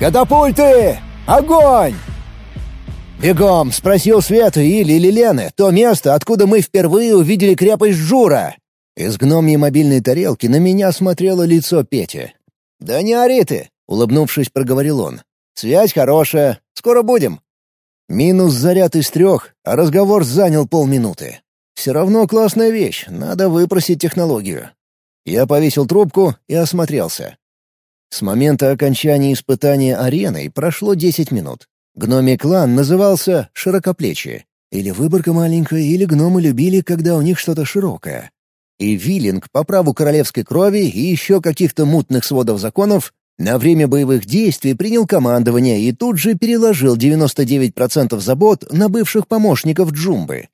«Катапульты! Огонь!» «Бегом!» — спросил Свету или Лены то место, откуда мы впервые увидели крепость Жура. Из гномьей мобильной тарелки на меня смотрело лицо Пети. «Да не ори ты!» — улыбнувшись, проговорил он. «Связь хорошая. Скоро будем». Минус заряд из трех, а разговор занял полминуты. Все равно классная вещь, надо выпросить технологию. Я повесил трубку и осмотрелся. С момента окончания испытания ареной прошло 10 минут. Гномий клан назывался «Широкоплечие». Или выборка маленькая, или гномы любили, когда у них что-то широкое. И Виллинг по праву королевской крови и еще каких-то мутных сводов законов на время боевых действий принял командование и тут же переложил 99% забот на бывших помощников Джумбы.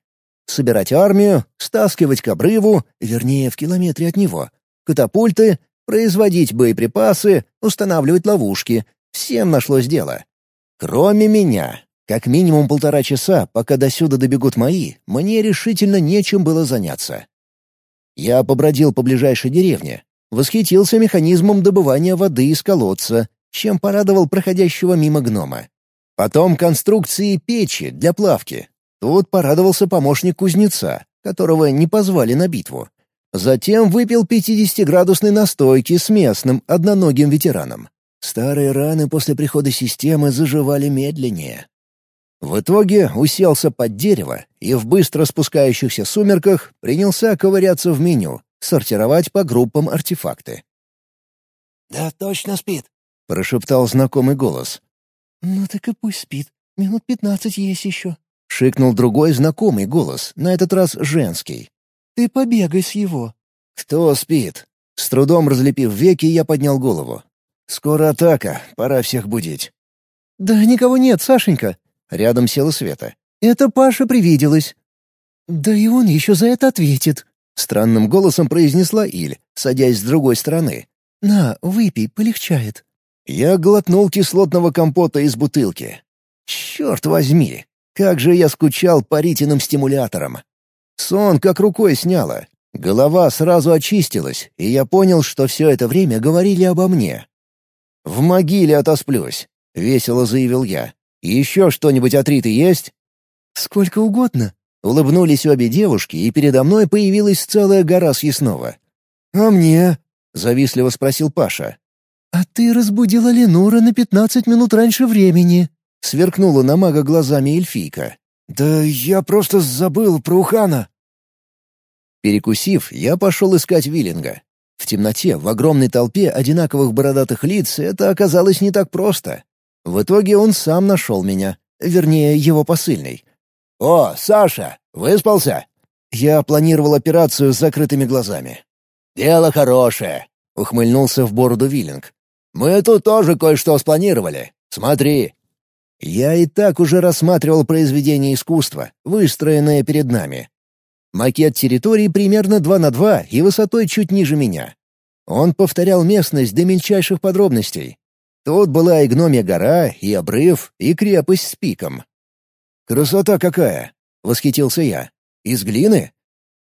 Собирать армию, стаскивать к обрыву, вернее, в километре от него, катапульты, производить боеприпасы, устанавливать ловушки. Всем нашлось дело. Кроме меня. Как минимум полтора часа, пока до сюда добегут мои, мне решительно нечем было заняться. Я побродил по ближайшей деревне, восхитился механизмом добывания воды из колодца, чем порадовал проходящего мимо гнома. Потом конструкции печи для плавки. Тут порадовался помощник кузнеца, которого не позвали на битву. Затем выпил 50-градусной настойки с местным одноногим ветераном. Старые раны после прихода системы заживали медленнее. В итоге уселся под дерево и в быстро спускающихся сумерках принялся ковыряться в меню, сортировать по группам артефакты. «Да точно спит», — прошептал знакомый голос. «Ну так и пусть спит. Минут пятнадцать есть еще», — шикнул другой знакомый голос, на этот раз женский. Ты побегай с его». «Кто спит?» С трудом разлепив веки, я поднял голову. «Скоро атака, пора всех будить». «Да никого нет, Сашенька». Рядом села Света. «Это Паша привиделась». «Да и он еще за это ответит», — странным голосом произнесла Иль, садясь с другой стороны. «На, выпей, полегчает». Я глотнул кислотного компота из бутылки. Черт возьми, как же я скучал по Ритиным стимуляторам. Сон как рукой сняло. Голова сразу очистилась, и я понял, что все это время говорили обо мне. «В могиле отосплюсь», — весело заявил я. «Еще что-нибудь от Риты есть?» «Сколько угодно», — улыбнулись обе девушки, и передо мной появилась целая гора съестного. «А мне?» — завистливо спросил Паша. «А ты разбудила Ленура на пятнадцать минут раньше времени», — сверкнула на мага глазами эльфийка. «Да я просто забыл про Ухана». Перекусив, я пошел искать Виллинга. В темноте, в огромной толпе одинаковых бородатых лиц, это оказалось не так просто. В итоге он сам нашел меня, вернее, его посыльный. «О, Саша, выспался?» Я планировал операцию с закрытыми глазами. «Дело хорошее», — ухмыльнулся в бороду Виллинг. «Мы тут тоже кое-что спланировали. Смотри, я и так уже рассматривал произведение искусства, выстроенное перед нами. Макет территории примерно 2 на 2 и высотой чуть ниже меня. Он повторял местность до мельчайших подробностей. Тут была и гномья гора, и обрыв, и крепость с пиком. «Красота какая!» — восхитился я. «Из глины?»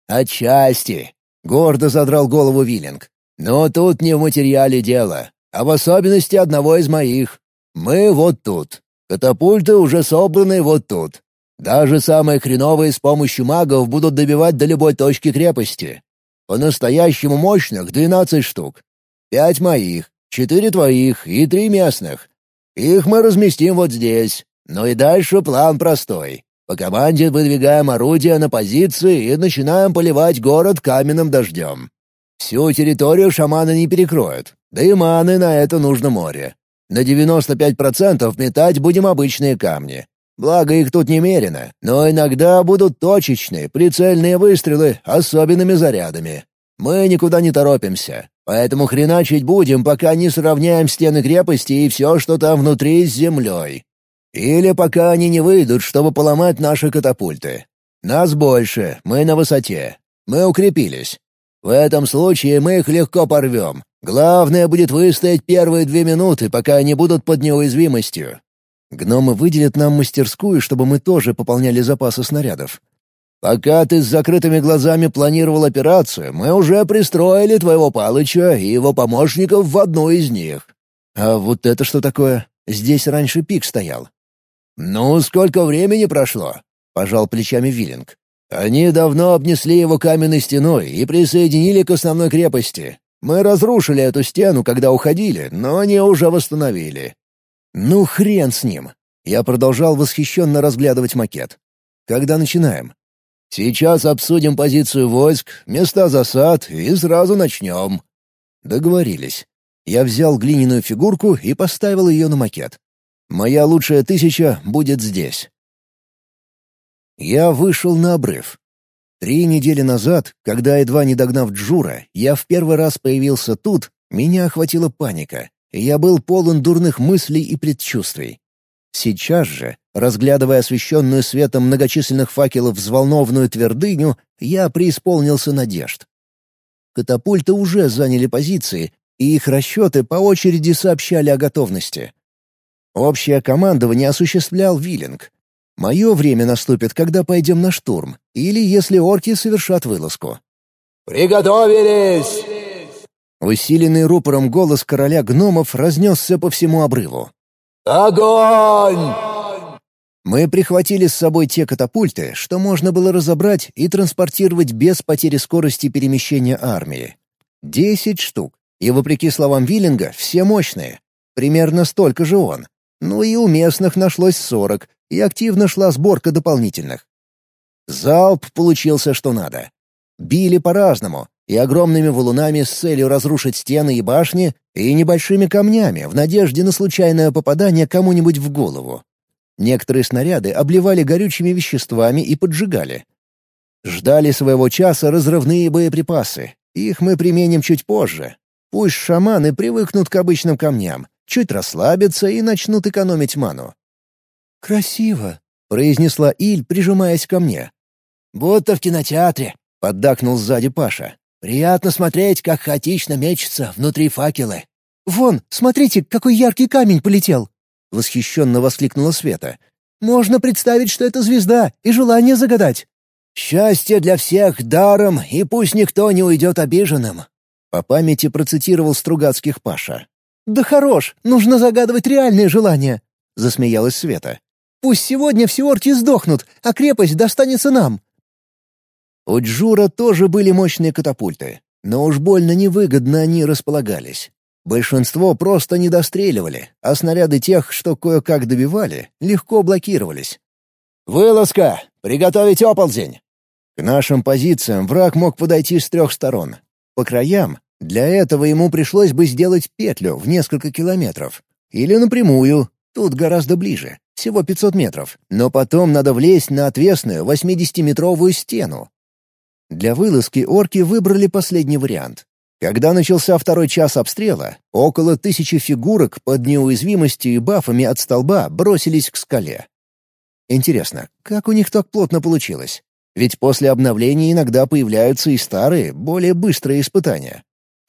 «Отчасти!» — гордо задрал голову Виллинг. «Но тут не в материале дело, а в особенности одного из моих. Мы вот тут. Катапульты уже собраны вот тут. Даже самые хреновые с помощью магов будут добивать до любой точки крепости. По-настоящему мощных — двенадцать штук. Пять моих, четыре твоих и три местных. Их мы разместим вот здесь. Ну и дальше план простой. По команде выдвигаем орудия на позиции и начинаем поливать город каменным дождем. Всю территорию шаманы не перекроют, да и маны на это нужно море. На 95% метать будем обычные камни. Благо их тут немерено, но иногда будут точечные, прицельные выстрелы особенными зарядами. Мы никуда не торопимся, поэтому хреначить будем, пока не сравняем стены крепости и все, что там внутри, с землей. Или пока они не выйдут, чтобы поломать наши катапульты. Нас больше, мы на высоте. Мы укрепились. В этом случае мы их легко порвем, Главное будет выстоять первые две минуты, пока они будут под неуязвимостью. Гномы выделят нам мастерскую, чтобы мы тоже пополняли запасы снарядов. Пока ты с закрытыми глазами планировал операцию, мы уже пристроили твоего Палыча и его помощников в одну из них. А вот это что такое? Здесь раньше пик стоял. «Ну, сколько времени прошло?» — пожал плечами Виллинг. «Они давно обнесли его каменной стеной и присоединили к основной крепости. Мы разрушили эту стену, когда уходили, но они уже восстановили». «Ну, хрен с ним!» Я продолжал восхищенно разглядывать макет. «Когда начинаем?» «Сейчас обсудим позицию войск, места засад и сразу начнем». Договорились. Я взял глиняную фигурку и поставил ее на макет. Моя лучшая тысяча будет здесь. Я вышел на обрыв. Три недели назад, когда, едва не догнав Джура, я в первый раз появился тут, меня охватила паника, и я был полон дурных мыслей и предчувствий. Сейчас же, разглядывая освещенную светом многочисленных факелов взволнованную твердыню, я преисполнился надежд. Катапульты уже заняли позиции, и их расчеты по очереди сообщали о готовности. Общее командование осуществлял Виллинг. Мое время наступит, когда пойдем на штурм, или если орки совершат вылазку. «Приготовились!» Усиленный рупором голос короля гномов разнесся по всему обрыву. «Огонь!» Мы прихватили с собой те катапульты, что можно было разобрать и транспортировать без потери скорости перемещения армии. Десять штук. И, вопреки словам Виллинга, все мощные. Примерно столько же он. Ну и у местных нашлось сорок, и активно шла сборка дополнительных. Залп получился что надо. Били по-разному, и огромными валунами с целью разрушить стены и башни, и небольшими камнями в надежде на случайное попадание кому-нибудь в голову. Некоторые снаряды обливали горючими веществами и поджигали. Ждали своего часа разрывные боеприпасы. Их мы применим чуть позже. Пусть шаманы привыкнут к обычным камням, чуть расслабятся и начнут экономить ману. «Красиво», — произнесла Иль, прижимаясь ко мне. «Будто в кинотеатре», — поддакнул сзади Паша. «Приятно смотреть, как хаотично мечутся внутри факелы». «Вон, смотрите, какой яркий камень полетел!» — восхищенно воскликнула Света. «Можно представить, что это звезда, и желание загадать». «Счастье для всех даром, и пусть никто не уйдет обиженным», — по памяти процитировал Стругацких Паша. «Да хорош, нужно загадывать реальные желания», — засмеялась Света. «Пусть сегодня все орки сдохнут, а крепость достанется нам». У Джура тоже были мощные катапульты, но уж больно невыгодно они располагались. Большинство просто не достреливали, а снаряды тех, что кое-как добивали, легко блокировались. «Вылазка! Приготовить оползень!» К нашим позициям враг мог подойти с трех сторон. По краям для этого ему пришлось бы сделать петлю в несколько километров. Или напрямую, тут гораздо ближе, всего 500 метров. Но потом надо влезть на отвесную 80-метровую стену. Для вылазки орки выбрали последний вариант. Когда начался второй час обстрела, около тысячи фигурок под неуязвимостью и бафами от столба бросились к скале. Интересно, как у них так плотно получилось? Ведь после обновления иногда появляются и старые, более быстрые испытания.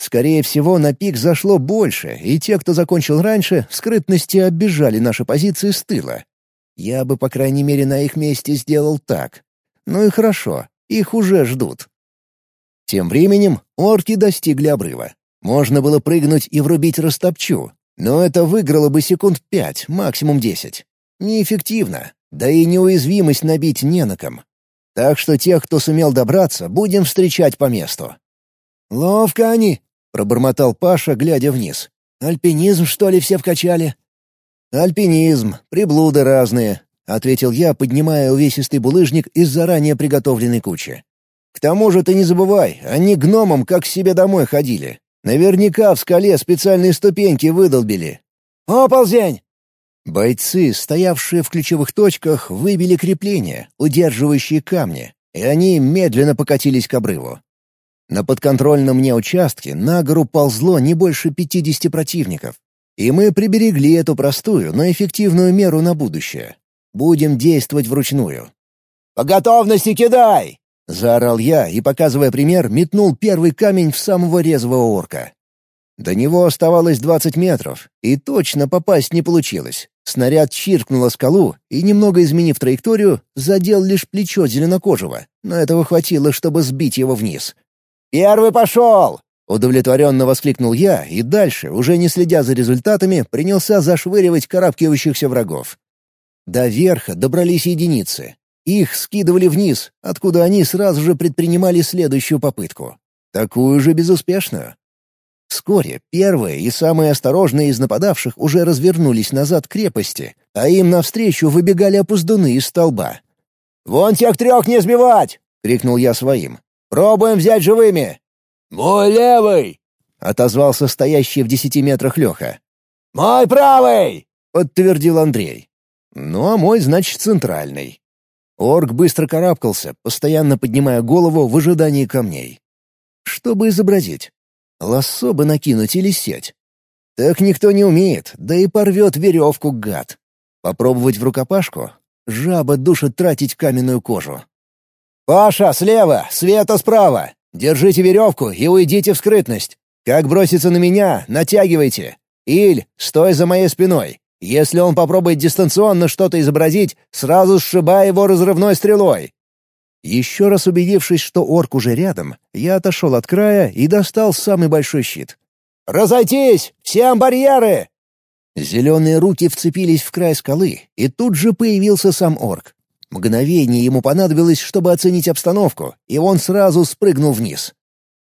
Скорее всего, на пик зашло больше, и те, кто закончил раньше, в скрытности оббежали наши позиции с тыла. Я бы, по крайней мере, на их месте сделал так. Ну и хорошо, их уже ждут. Тем временем орки достигли обрыва. Можно было прыгнуть и врубить растопчу, но это выиграло бы секунд пять, максимум десять. Неэффективно, да и неуязвимость набить не на ком. Так что тех, кто сумел добраться, будем встречать по месту. «Ловко они!» — пробормотал Паша, глядя вниз. «Альпинизм, что ли, все вкачали?» «Альпинизм, приблуды разные», — ответил я, поднимая увесистый булыжник из заранее приготовленной кучи. «К тому же ты не забывай, они гномам как к себе домой ходили. Наверняка в скале специальные ступеньки выдолбили». «Оползень!» Бойцы, стоявшие в ключевых точках, выбили крепления, удерживающие камни, и они медленно покатились к обрыву. На подконтрольном мне участке на гору ползло не больше 50 противников. И мы приберегли эту простую, но эффективную меру на будущее. Будем действовать вручную. «По готовности кидай!» — заорал я и, показывая пример, метнул первый камень в самого резвого орка. До него оставалось 20 метров, и точно попасть не получилось. Снаряд чиркнул о скалу и, немного изменив траекторию, задел лишь плечо зеленокожего, но этого хватило, чтобы сбить его вниз. «Первый пошел!» Удовлетворенно воскликнул я и дальше, уже не следя за результатами, принялся зашвыривать карабкающихся врагов. До верха добрались единицы. Их скидывали вниз, откуда они сразу же предпринимали следующую попытку. Такую же безуспешную. Вскоре первые и самые осторожные из нападавших уже развернулись назад к крепости, а им навстречу выбегали опуздуны из столба. «Вон тех трех не сбивать!» — крикнул я своим. «Пробуем взять живыми!» «Мой левый!» — отозвался стоящий в десяти метрах Леха. «Мой правый!» — подтвердил Андрей. «Ну, а мой, значит, центральный». Орк быстро карабкался, постоянно поднимая голову в ожидании камней. Чтобы изобразить? Лассо бы накинуть или сеть? Так никто не умеет, да и порвет веревку гад. Попробовать в рукопашку? Жаба душит тратить каменную кожу. «Паша, слева! Света справа! Держите веревку и уйдите в скрытность. Как бросится на меня, натягивайте. Иль, стой за моей спиной. Если он попробует дистанционно что-то изобразить, сразу сшибай его разрывной стрелой. Еще раз убедившись, что орк уже рядом, я отошел от края и достал самый большой щит. «Разойтись! Всем барьеры!» Зеленые руки вцепились в край скалы, и тут же появился сам орк. Мгновение ему понадобилось, чтобы оценить обстановку, и он сразу спрыгнул вниз.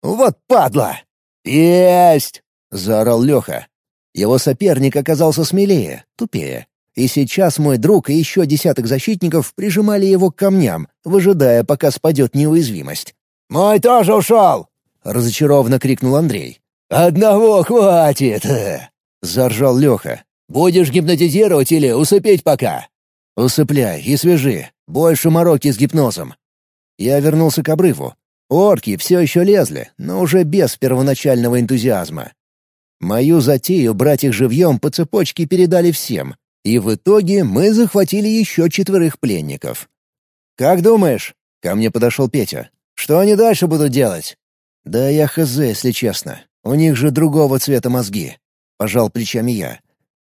«Вот падла!» «Есть!» — заорал Леха. Его соперник оказался смелее, тупее. И сейчас мой друг и еще десяток защитников прижимали его к камням, выжидая, пока спадет неуязвимость. «Мой тоже ушел!» — разочарованно крикнул Андрей. «Одного хватит!» — заржал Леха. «Будешь гипнотизировать или усыпить пока?» «Усыпляй и свяжи. Больше мороки с гипнозом». Я вернулся к обрыву. Орки все еще лезли, но уже без первоначального энтузиазма. Мою затею брать их живьем по цепочке передали всем, и в итоге мы захватили еще четверых пленников. «Как думаешь?» — ко мне подошел Петя. «Что они дальше будут делать?» «Да я хз, если честно. У них же другого цвета мозги». Пожал плечами я.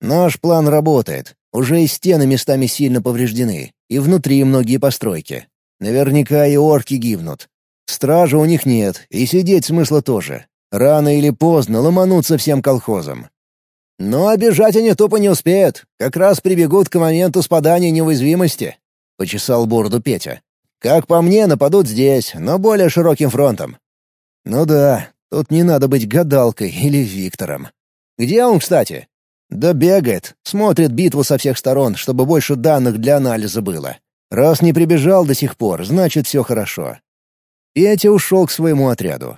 «Наш план работает. Уже и стены местами сильно повреждены, и внутри многие постройки. Наверняка и орки гибнут. Стражи у них нет, и сидеть смысла тоже. Рано или поздно ломанутся всем колхозом. Но обижать они тупо не успеют. Как раз прибегут к моменту спадания неуязвимости. Почесал бороду Петя. Как по мне, нападут здесь, но более широким фронтом. Ну да, тут не надо быть гадалкой или Виктором. Где он, кстати? Да бегает, смотрит битву со всех сторон, чтобы больше данных для анализа было. Раз не прибежал до сих пор, значит, все хорошо. Петя ушел к своему отряду.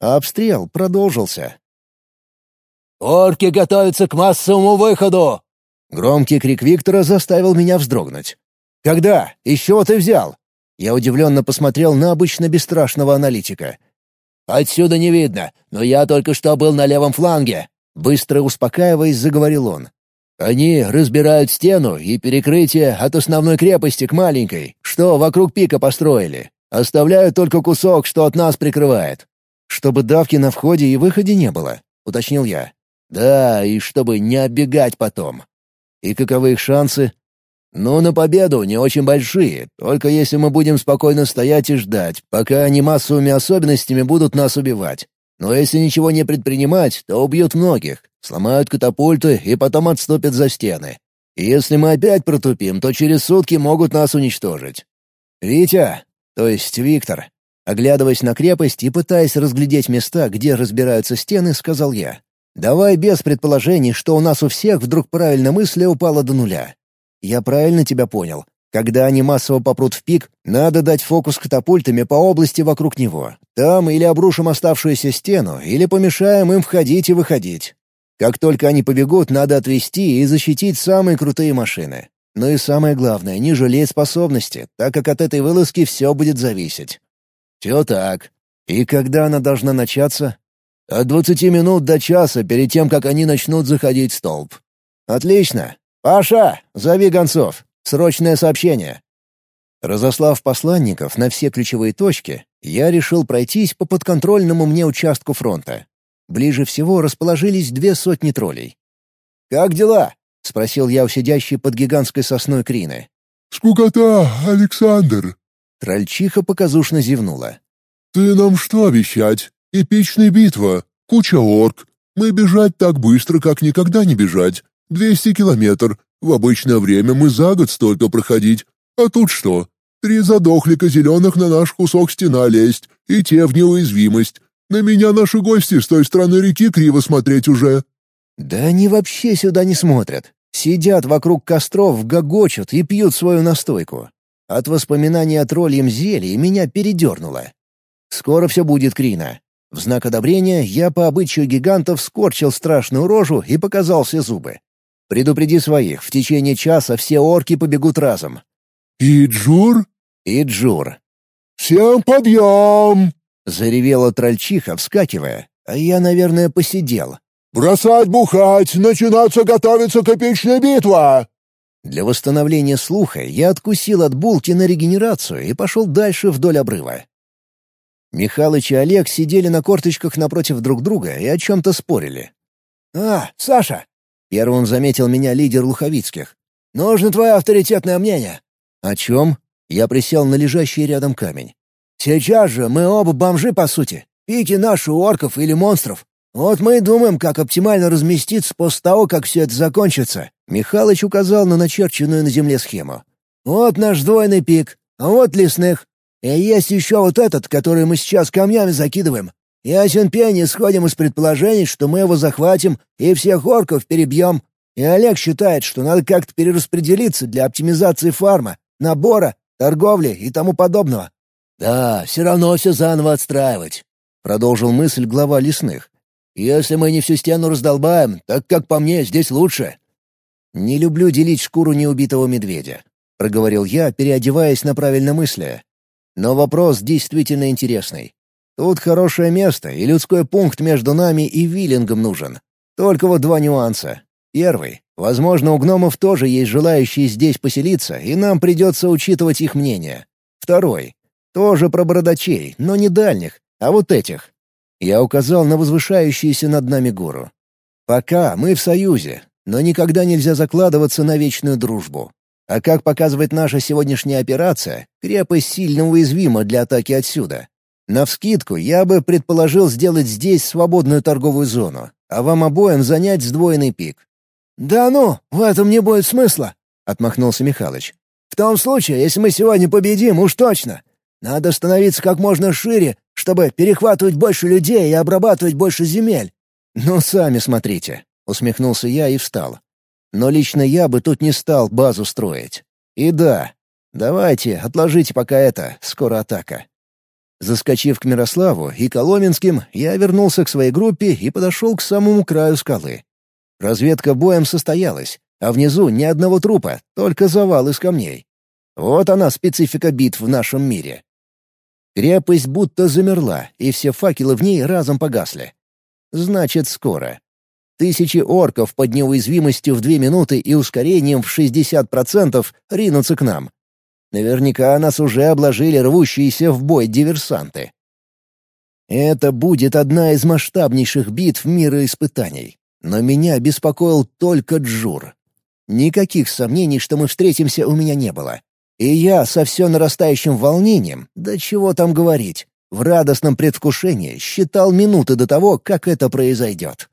А обстрел продолжился. «Орки готовятся к массовому выходу!» Громкий крик Виктора заставил меня вздрогнуть. «Когда? Из чего ты взял?» Я удивленно посмотрел на обычно бесстрашного аналитика. «Отсюда не видно, но я только что был на левом фланге», — быстро успокаиваясь, заговорил он. «Они разбирают стену и перекрытие от основной крепости к маленькой, что вокруг пика построили. Оставляют только кусок, что от нас прикрывает». «Чтобы давки на входе и выходе не было», — уточнил я. Да, и чтобы не оббегать потом. И каковы их шансы? Ну, на победу не очень большие, только если мы будем спокойно стоять и ждать, пока они массовыми особенностями будут нас убивать. Но если ничего не предпринимать, то убьют многих, сломают катапульты и потом отступят за стены. И если мы опять протупим, то через сутки могут нас уничтожить. «Витя, то есть Виктор», оглядываясь на крепость и пытаясь разглядеть места, где разбираются стены, сказал я. Давай без предположений, что у нас у всех вдруг правильно мысли упала до нуля. Я правильно тебя понял? Когда они массово попрут в пик, надо дать фокус катапультами по области вокруг него. Там или обрушим оставшуюся стену, или помешаем им входить и выходить. Как только они побегут, надо отвести и защитить самые крутые машины. Ну и самое главное, не жалеть способности, так как от этой вылазки все будет зависеть. Все так. И когда она должна начаться? От двадцати минут до часа перед тем, как они начнут заходить в столб. Отлично. Паша, зови гонцов. Срочное сообщение. Разослав посланников на все ключевые точки, я решил пройтись по подконтрольному мне участку фронта. Ближе всего расположились две сотни троллей. «Как дела?» — спросил я у сидящей под гигантской сосной Крины. «Скукота, Александр!» Трольчиха показушно зевнула. «Ты нам что обещать? «Эпичная битва. Куча орк. Мы бежать так быстро, как никогда не бежать. Двести километр. В обычное время мы за год столько проходить. А тут что? Три задохлика зеленых на наш кусок стена лезть, и те в неуязвимость. На меня наши гости с той стороны реки криво смотреть уже». «Да они вообще сюда не смотрят. Сидят вокруг костров, гогочут и пьют свою настойку. От воспоминаний о тролльем зелье меня передернуло. Скоро все будет, Крина. В знак одобрения я по обычаю гигантов скорчил страшную рожу и показал все зубы. Предупреди своих, в течение часа все орки побегут разом. «И Джур?» «И Джур». «Всем подъем!» — заревела трольчиха, вскакивая, а я, наверное, посидел. «Бросать бухать! Начинаться готовиться к эпичной битве!» Для восстановления слуха я откусил от булки на регенерацию и пошел дальше вдоль обрыва. Михалыч и Олег сидели на корточках напротив друг друга и о чем-то спорили. «А, Саша!» — первым заметил меня лидер Луховицких. «Нужно твое авторитетное мнение». «О чем?» — я присел на лежащий рядом камень. «Сейчас же мы оба бомжи, по сути. Пики наши у орков или монстров. Вот мы и думаем, как оптимально разместиться после того, как все это закончится». Михалыч указал на начерченную на земле схему. «Вот наш двойный пик, а вот лесных. И есть еще вот этот, который мы сейчас камнями закидываем. Ясен пень, исходим из предположений, что мы его захватим и всех орков перебьем. И Олег считает, что надо как-то перераспределиться для оптимизации фарма, набора, торговли и тому подобного. «Да, все равно все заново отстраивать», — продолжил мысль глава лесных. «Если мы не всю стену раздолбаем, так, как по мне, здесь лучше». «Не люблю делить шкуру неубитого медведя», — проговорил я, переодеваясь на правильно мысли. Но вопрос действительно интересный. Тут хорошее место, и людской пункт между нами и Виллингом нужен. Только вот два нюанса. Первый. Возможно, у гномов тоже есть желающие здесь поселиться, и нам придется учитывать их мнение. Второй. Тоже про бородачей, но не дальних, а вот этих. Я указал на возвышающуюся над нами гору. Пока мы в союзе, но никогда нельзя закладываться на вечную дружбу. А как показывает наша сегодняшняя операция, крепость сильно уязвима для атаки отсюда. Навскидку я бы предположил сделать здесь свободную торговую зону, а вам обоим занять сдвоенный пик. «Да ну, в этом не будет смысла», — отмахнулся Михалыч. «В том случае, если мы сегодня победим, уж точно. Надо становиться как можно шире, чтобы перехватывать больше людей и обрабатывать больше земель». «Ну, сами смотрите», — усмехнулся я и встал. Но лично я бы тут не стал базу строить. И да, давайте, отложите пока это, скоро атака. Заскочив к Мирославу и Коломенским, я вернулся к своей группе и подошел к самому краю скалы. Разведка боем состоялась, а внизу ни одного трупа, только завал из камней. Вот она специфика битв в нашем мире. Крепость будто замерла, и все факелы в ней разом погасли. Значит, скоро. Тысячи орков под неуязвимостью в две минуты и ускорением в 60% ринутся к нам. Наверняка нас уже обложили рвущиеся в бой диверсанты. Это будет одна из масштабнейших битв мира испытаний. Но меня беспокоил только Джур. Никаких сомнений, что мы встретимся, у меня не было. И я со все нарастающим волнением, да чего там говорить, в радостном предвкушении считал минуты до того, как это произойдет.